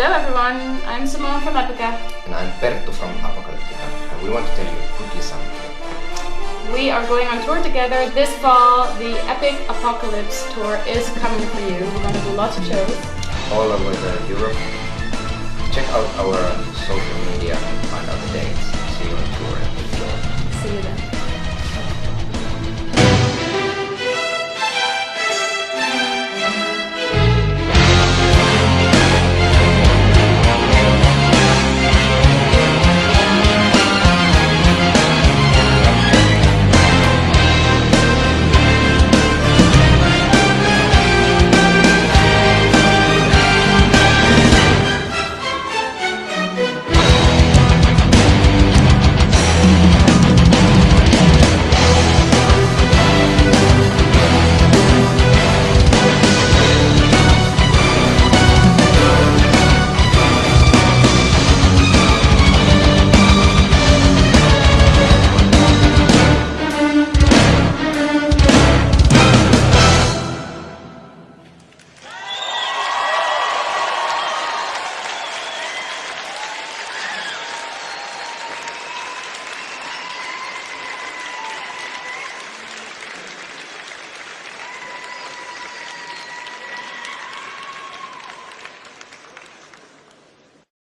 Hello everyone, I'm Simone from Epica. And I'm Perttu from Apocalyptica, and we want to tell you quickly something. We are going on tour together this fall. The Epic Apocalypse tour is coming for you. We're going to do lots of shows. All over Europe. Check out our